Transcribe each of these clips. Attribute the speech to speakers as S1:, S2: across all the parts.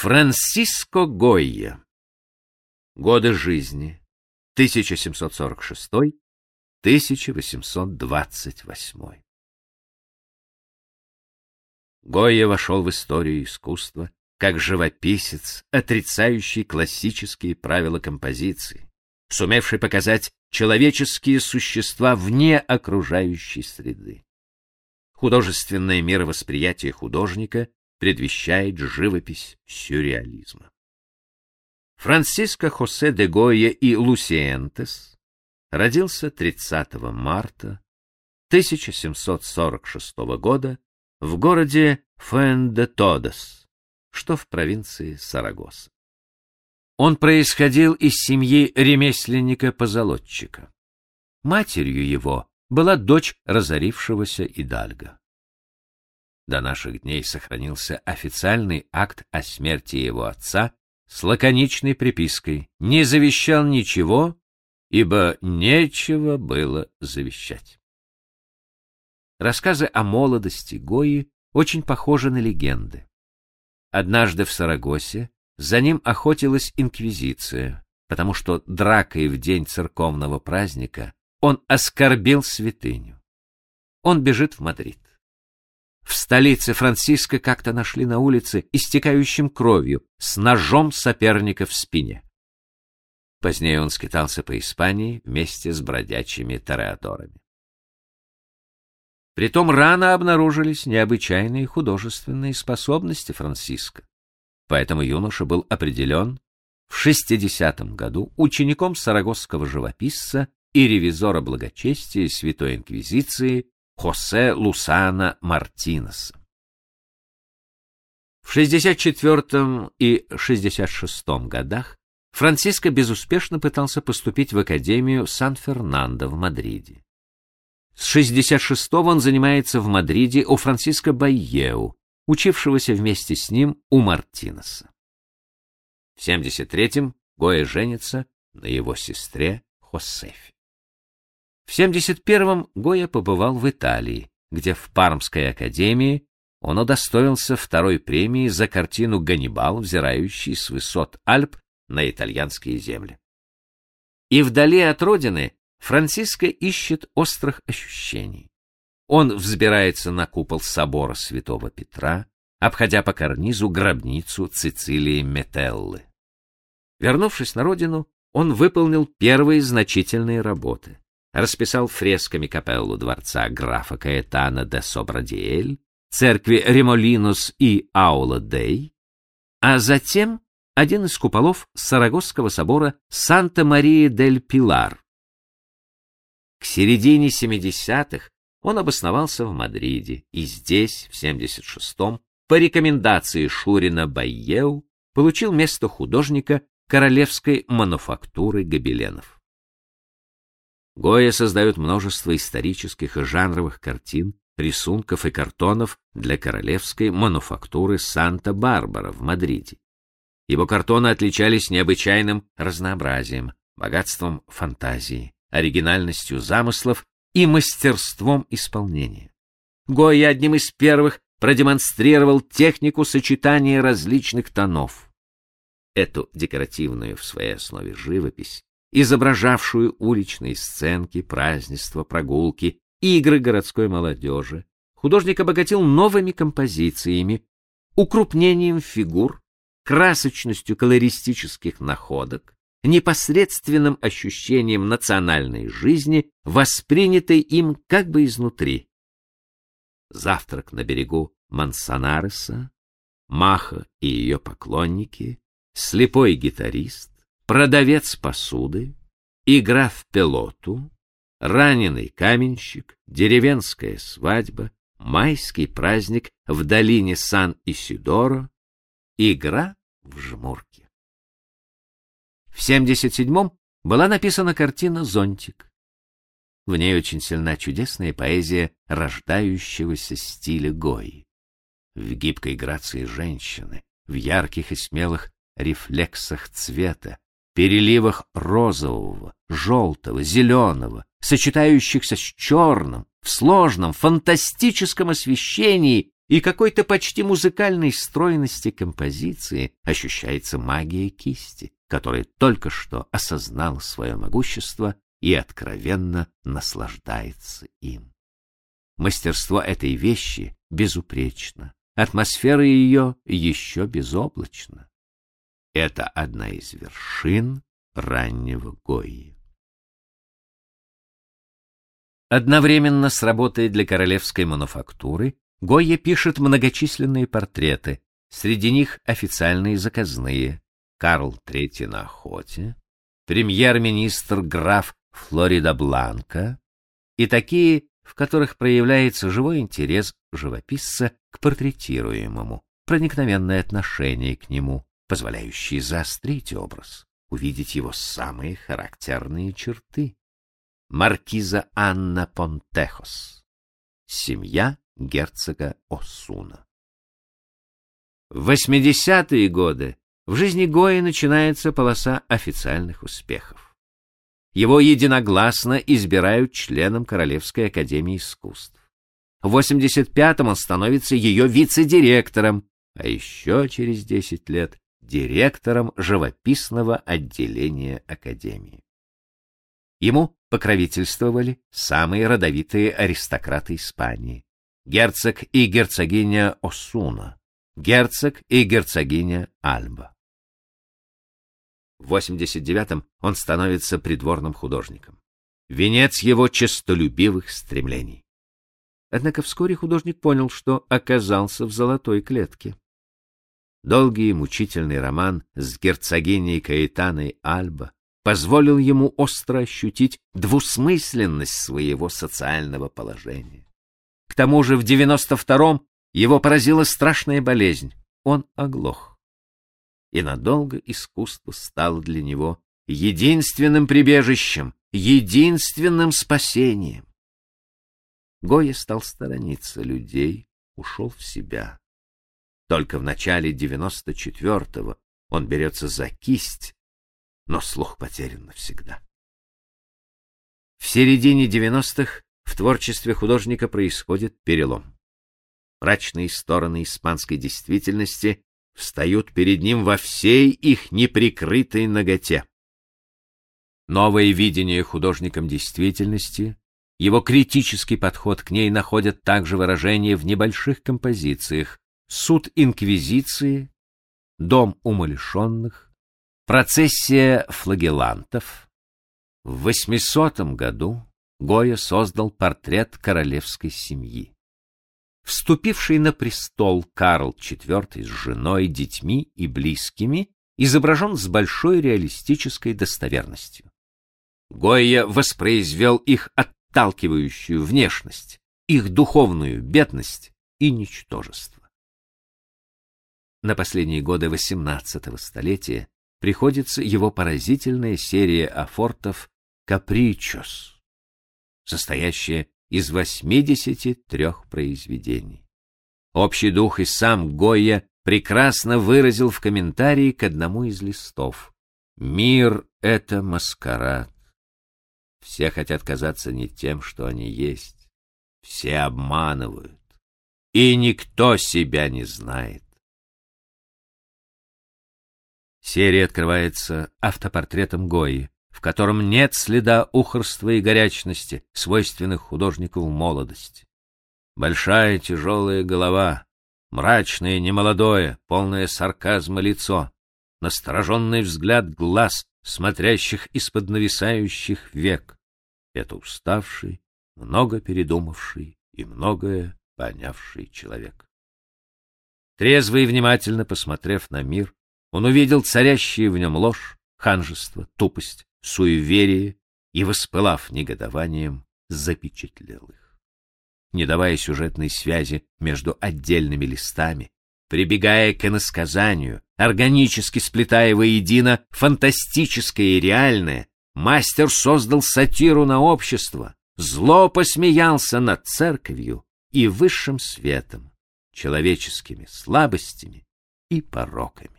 S1: Франсиско Гойя. Годы жизни 1746-1828. Гойя вошел в историю искусства как живописец, отрицающий классические правила композиции, сумевший показать человеческие существа вне окружающей среды. Художественное мировосприятие художника предвещает живопись сюрреализма. Франциско Хосе де Гойя и Лусиентес родился 30 марта 1746 года в городе Фуэн-де-Тодес, что в провинции Сарагоса. Он происходил из семьи ремесленника-позолотчика. Матерью его была дочь разорившегося Идальга. До наших дней сохранился официальный акт о смерти его отца с лаконичной припиской «Не завещал ничего, ибо нечего было завещать». Рассказы о молодости Гои очень похожи на легенды. Однажды в Сарагосе за ним охотилась инквизиция, потому что дракой в день церковного праздника он оскорбил святыню. Он бежит в Мадрид. В столице Франциска как-то нашли на улице истекающим кровью с ножом соперника в спине. Позднее он скитался по Испании вместе с бродячими тореадорами. Притом рано обнаружились необычайные художественные способности Франциска. Поэтому юноша был определен в 60 году учеником сарагосского живописца и ревизора благочестия Святой Инквизиции Хосе Лусана Мартинеса. В 64 и 66 годах Франциско безуспешно пытался поступить в Академию Сан-Фернандо в Мадриде. С 66-го он занимается в Мадриде у Франциско Байеу, учившегося вместе с ним у Мартинеса. В 73-м Гоя женится на его сестре Хосефе. В 71-м Гоя побывал в Италии, где в Пармской академии он удостоился второй премии за картину «Ганнибал, взирающий с высот Альп на итальянские земли». И вдали от родины Франциско ищет острых ощущений. Он взбирается на купол собора Святого Петра, обходя по карнизу гробницу Цицилии Метеллы. Вернувшись на родину, он выполнил первые значительные работы. Расписал фресками капеллу дворца графа Каэтана де Собрадиэль, церкви Ремолинус и Аула Дей, а затем один из куполов Сарагосского собора Санта-Мария-дель-Пилар, к середине 70-х он обосновался в Мадриде и здесь, в 76-м, по рекомендации Шурина Байеу, получил место художника королевской мануфактуры гобеленов. Гоя создает множество исторических и жанровых картин, рисунков и картонов для королевской мануфактуры Санта-Барбара в Мадриде. Его картоны отличались необычайным разнообразием, богатством фантазии, оригинальностью замыслов и мастерством исполнения. Гойя одним из первых продемонстрировал технику сочетания различных тонов. Эту декоративную в своей основе живопись, изображавшую уличные сценки, празднества, прогулки, игры городской молодежи, художник обогатил новыми композициями, укрупнением фигур, красочностью колористических находок, непосредственным ощущением национальной жизни, воспринятой им как бы изнутри. Завтрак на берегу Мансанареса, Маха и ее поклонники, слепой гитарист, продавец посуды, игра в пилоту, раненый каменщик, деревенская свадьба, майский праздник в долине Сан-Исидоро, игра в жмурки. В 77-м была написана картина «Зонтик». В ней очень сильна чудесная поэзия рождающегося стиля Гои. В гибкой грации женщины, в ярких и смелых рефлексах цвета, переливах розового, желтого, зеленого, сочетающихся с черным, в сложном, фантастическом освещении и какой-то почти музыкальной стройности композиции ощущается магия кисти, которая только что осознала свое могущество и откровенно наслаждается им. Мастерство этой вещи безупречно, атмосфера ее еще безоблачна. Это одна из вершин раннего Гои. Одновременно с работой для королевской мануфактуры Гойя пишет многочисленные портреты, среди них официальные заказные. Карл III на охоте, премьер-министр граф Флорида Бланка и такие, в которых проявляется живой интерес живописца к портретируемому, проникновенное отношение к нему, позволяющее заострить образ, увидеть его самые характерные черты. Маркиза Анна Понтехос. Семья герцога Осуна. В 80-е годы в жизни Гои начинается полоса официальных успехов. Его единогласно избирают членом Королевской академии искусств. В 85-м он становится ее вице-директором, а еще через 10 лет директором живописного отделения академии. Ему покровительствовали самые родовитые аристократы Испании: герцог и герцогиня Осуна, герцог и герцогиня Альба. В 89-м он становится придворным художником. Венец его честолюбивых стремлений. Однако вскоре художник понял, что оказался в золотой клетке. Долгий мучительный роман с герцогиней Каэтаной Альба позволил ему остро ощутить двусмысленность своего социального положения. К тому же в 92-м его поразила страшная болезнь. Он оглох. И надолго искусство стало для него единственным прибежищем, единственным спасением. Гоя стал сторониться людей, ушел в себя. Только в начале 94-го он берется за кисть, но слух потерян навсегда. В середине 90-х в творчестве художника происходит перелом. Мрачные стороны испанской действительности встают перед ним во всей их неприкрытой наготе. Новое видение художником действительности, его критический подход к ней находят также выражение в небольших композициях: Суд инквизиции, Дом умалишенных, Процессия флагелантов. В 800 году Гоя создал портрет королевской семьи. Вступивший на престол Карл IV с женой, детьми и близкими изображен с большой реалистической достоверностью. Гойя воспроизвел их отталкивающую внешность, их духовную бедность и ничтожество. На последние годы XVIII столетия приходится его поразительная серия афортов «Капричос», состоящая из 83 произведений. Общий дух и сам Гойя прекрасно выразил в комментарии к одному из листов. «Мир — это маскарад. Все хотят казаться не тем, что они есть. Все обманывают. И никто себя не знает. Серия открывается автопортретом Гои, в котором нет следа ухорства и горячности, свойственных художнику в молодости. Большая тяжелая голова, мрачное, немолодое, полное сарказма лицо, настороженный взгляд глаз, смотрящих из-под нависающих век. Это уставший, много передумавший и многое понявший человек. Трезво и внимательно посмотрев на мир, он увидел царящие в нем ложь, ханжество, тупость, суеверие и, воспылав негодованием, запечатлел их. Не давая сюжетной связи между отдельными листами, прибегая к иносказанию, органически сплетая воедино фантастическое и реальное, мастер создал сатиру на общество, зло посмеялся над церковью и высшим светом, человеческими слабостями и пороками.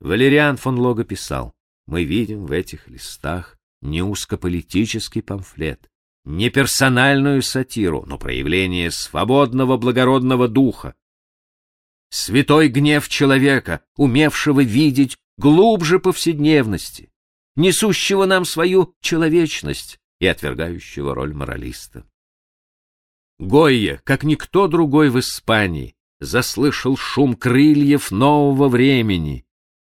S1: Валериан фон Лого писал: "Мы видим в этих листах не узкополитический памфлет, не персональную сатиру, но проявление свободного благородного духа. Святой гнев человека, умевшего видеть глубже повседневности, несущего нам свою человечность и отвергающего роль моралиста. Гойя, как никто другой в Испании, заслышал шум крыльев нового времени,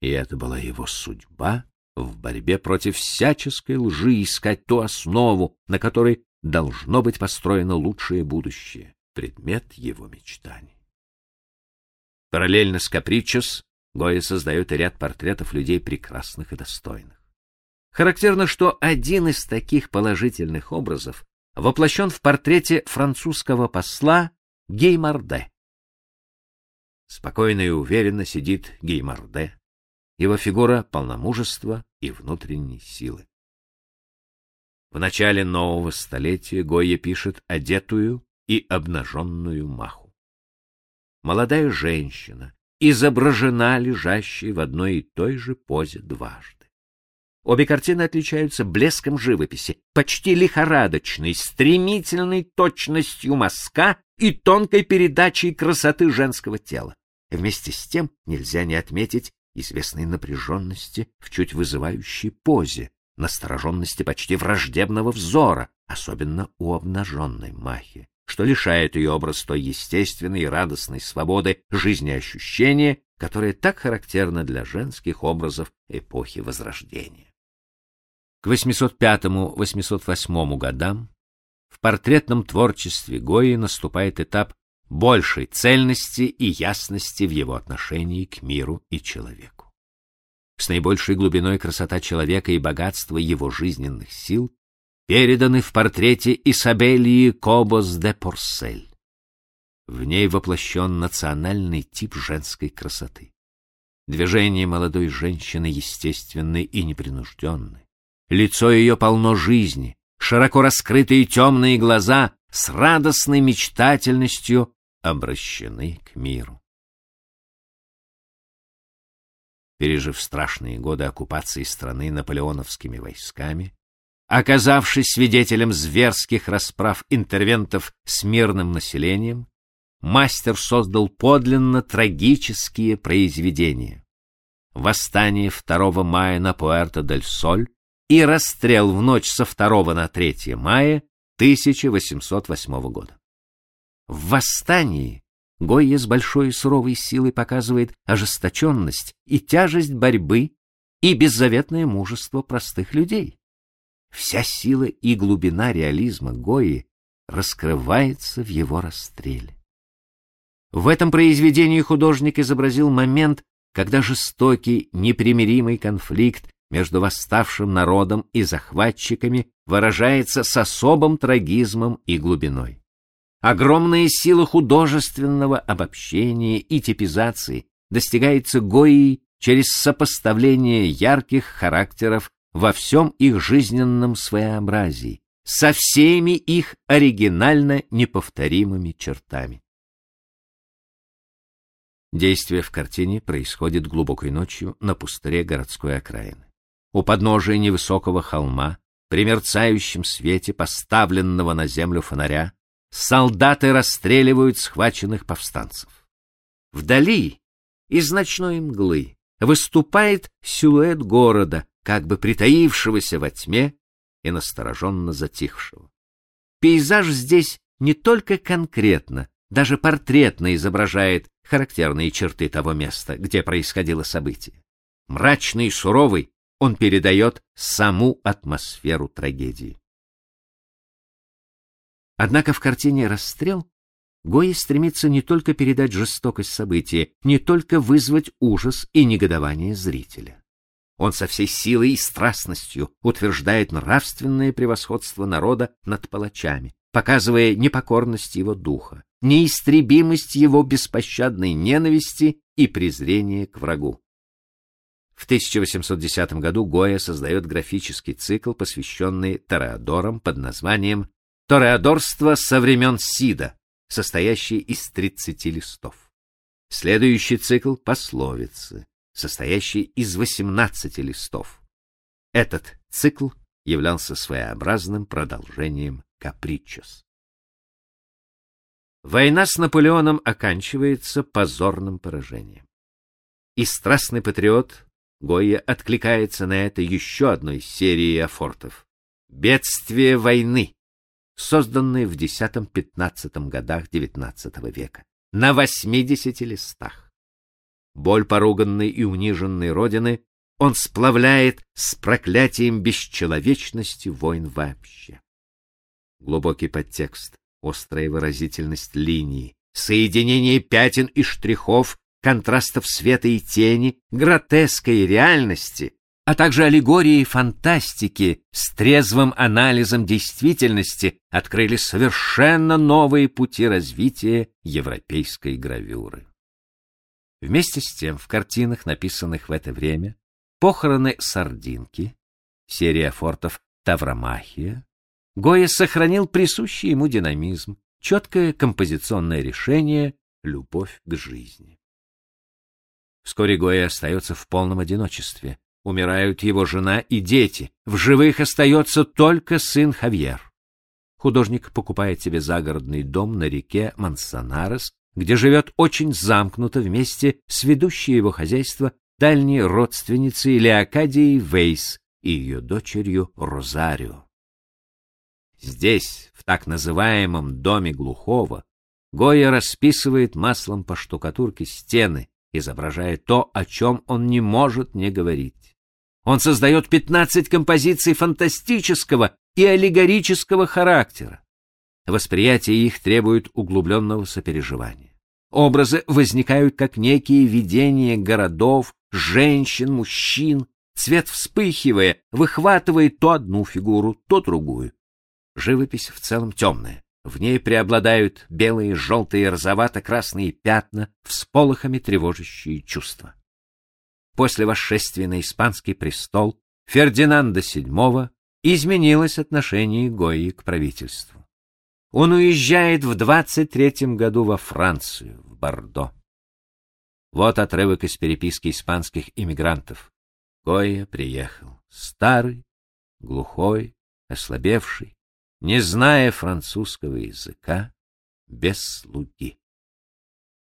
S1: и это была его судьба в борьбе против всяческой лжи искать ту основу, на которой должно быть построено лучшее будущее, предмет его мечтаний. Параллельно с Капричос Гойя создает ряд портретов людей прекрасных и достойных. Характерно, что один из таких положительных образов воплощен в портрете французского посла Геймарде. Спокойно и уверенно сидит Геймарде. Его фигура полна мужества и внутренней силы. В начале нового столетия Гойя пишет одетую и обнаженную маху. Молодая женщина изображена лежащей в одной и той же позе дважды. Обе картины отличаются блеском живописи, почти лихорадочной, стремительной точностью мазка и тонкой передачей красоты женского тела. Вместе с тем нельзя не отметить известной напряженности в чуть вызывающей позе, настороженности почти враждебного взора, особенно у обнаженной Махи, что лишает ее образ той естественной и радостной свободы жизнеощущения, которая так характерна для женских образов эпохи Возрождения. К 805-808 годам в портретном творчестве Гои наступает этап большей цельности и ясности в его отношении к миру и человеку. С наибольшей глубиной красота человека и богатство его жизненных сил переданы в портрете Исабелии Кобос де Порсель. В ней воплощен национальный тип женской красоты. Движения молодой женщины естественны и непринужденны. Лицо ее полно жизни, широко раскрытые темные глаза с радостной мечтательностью обращены к миру. Пережив страшные годы оккупации страны наполеоновскими войсками, оказавшись свидетелем зверских расправ интервентов с мирным населением, мастер создал подлинно трагические произведения. Восстание 2 мая на Пуэрто-дель-Соль и расстрел в ночь со 2 на 3 мая 1808 года. В восстании Гойя с большой суровой силой показывает ожесточенность и тяжесть борьбы и беззаветное мужество простых людей. Вся сила и глубина реализма Гои раскрывается в его расстреле. В этом произведении художник изобразил момент, когда жестокий, непримиримый конфликт между восставшим народом и захватчиками выражается с особым трагизмом и глубиной. Огромная сила художественного обобщения и типизации достигается Гоей через сопоставление ярких характеров во всем их жизненном своеобразии, со всеми их оригинально неповторимыми чертами. Действие в картине происходит глубокой ночью на пустыре городской окраины. У подножия невысокого холма, при мерцающем свете поставленного на землю фонаря, солдаты расстреливают схваченных повстанцев. Вдали, из ночной мглы, выступает силуэт города, как бы притаившегося во тьме и настороженно затихшего. Пейзаж здесь не только конкретно, даже портретно изображает характерные черты того места, где происходило событие. Мрачный и суровый, он передает саму атмосферу трагедии. Однако в картине «Расстрел» Гои стремится не только передать жестокость события, не только вызвать ужас и негодование зрителя. Он со всей силой и страстностью утверждает нравственное превосходство народа над палачами, показывая непокорность его духа, неистребимость его беспощадной ненависти и презрения к врагу. В 1810 году Гоя создает графический цикл, посвященный тореадорам под названием «Тореадорство со времен Сида», состоящий из 30 листов. Следующий цикл «Пословицы», состоящий из 18 листов. Этот цикл являлся своеобразным продолжением Капричос. Война с Наполеоном оканчивается позорным поражением. И страстный патриот Гойя откликается на это еще одной серией афортов. Бедствие войны, созданные в X-XV годах XIX века, на 80 листах. Боль поруганной и униженной родины он сплавляет с проклятием бесчеловечности войн вообще. Глубокий подтекст, острая выразительность линий, соединение пятен и штрихов, контрастов света и тени, гротеска реальности, а также аллегории фантастики с трезвым анализом действительности открыли совершенно новые пути развития европейской гравюры. Вместе с тем в картинах, написанных в это время, Похороны Сардинки, серия фортов Тавромахия, Гоя сохранил присущий ему динамизм, четкое композиционное решение, любовь к жизни. Вскоре Гоя остается в полном одиночестве. Умирают его жена и дети. В живых остается только сын Хавьер. Художник покупает себе загородный дом на реке Мансанарес, где живет очень замкнуто вместе с ведущей его хозяйство дальней родственницей Леокадией Вейс и ее дочерью Розарио. Здесь, в так называемом доме глухого, Гоя расписывает маслом по штукатурке стены, изображая то, о чем он не может не говорить. Он создает 15 композиций фантастического и аллегорического характера. Восприятие их требует углубленного сопереживания. Образы возникают как некие видения городов, женщин, мужчин. Цвет вспыхивая, выхватывает то одну фигуру, то другую. Живопись в целом темная. В ней преобладают белые, желтые, розовато-красные пятна, всполохами тревожащие чувства. После восшествия на испанский престол Фердинанда VII изменилось отношение Гои к правительству. Он уезжает в 23 году во Францию, в Бордо. Вот отрывок из переписки испанских иммигрантов. Гоя приехал, старый, глухой, ослабевший, не зная французского языка, без слуги.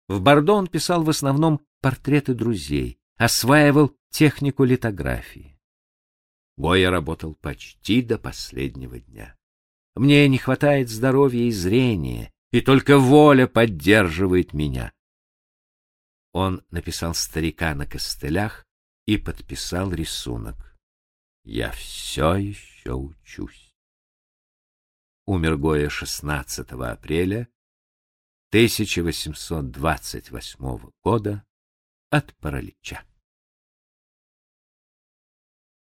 S1: В Бордо он писал в основном портреты друзей, осваивал технику литографии. Гоя работал почти до последнего дня. Мне не хватает здоровья и зрения, и только воля поддерживает меня. Он написал старика на костылях и подписал рисунок. Я все еще учусь. Умер Гоя 16 апреля 1828 года от паралича.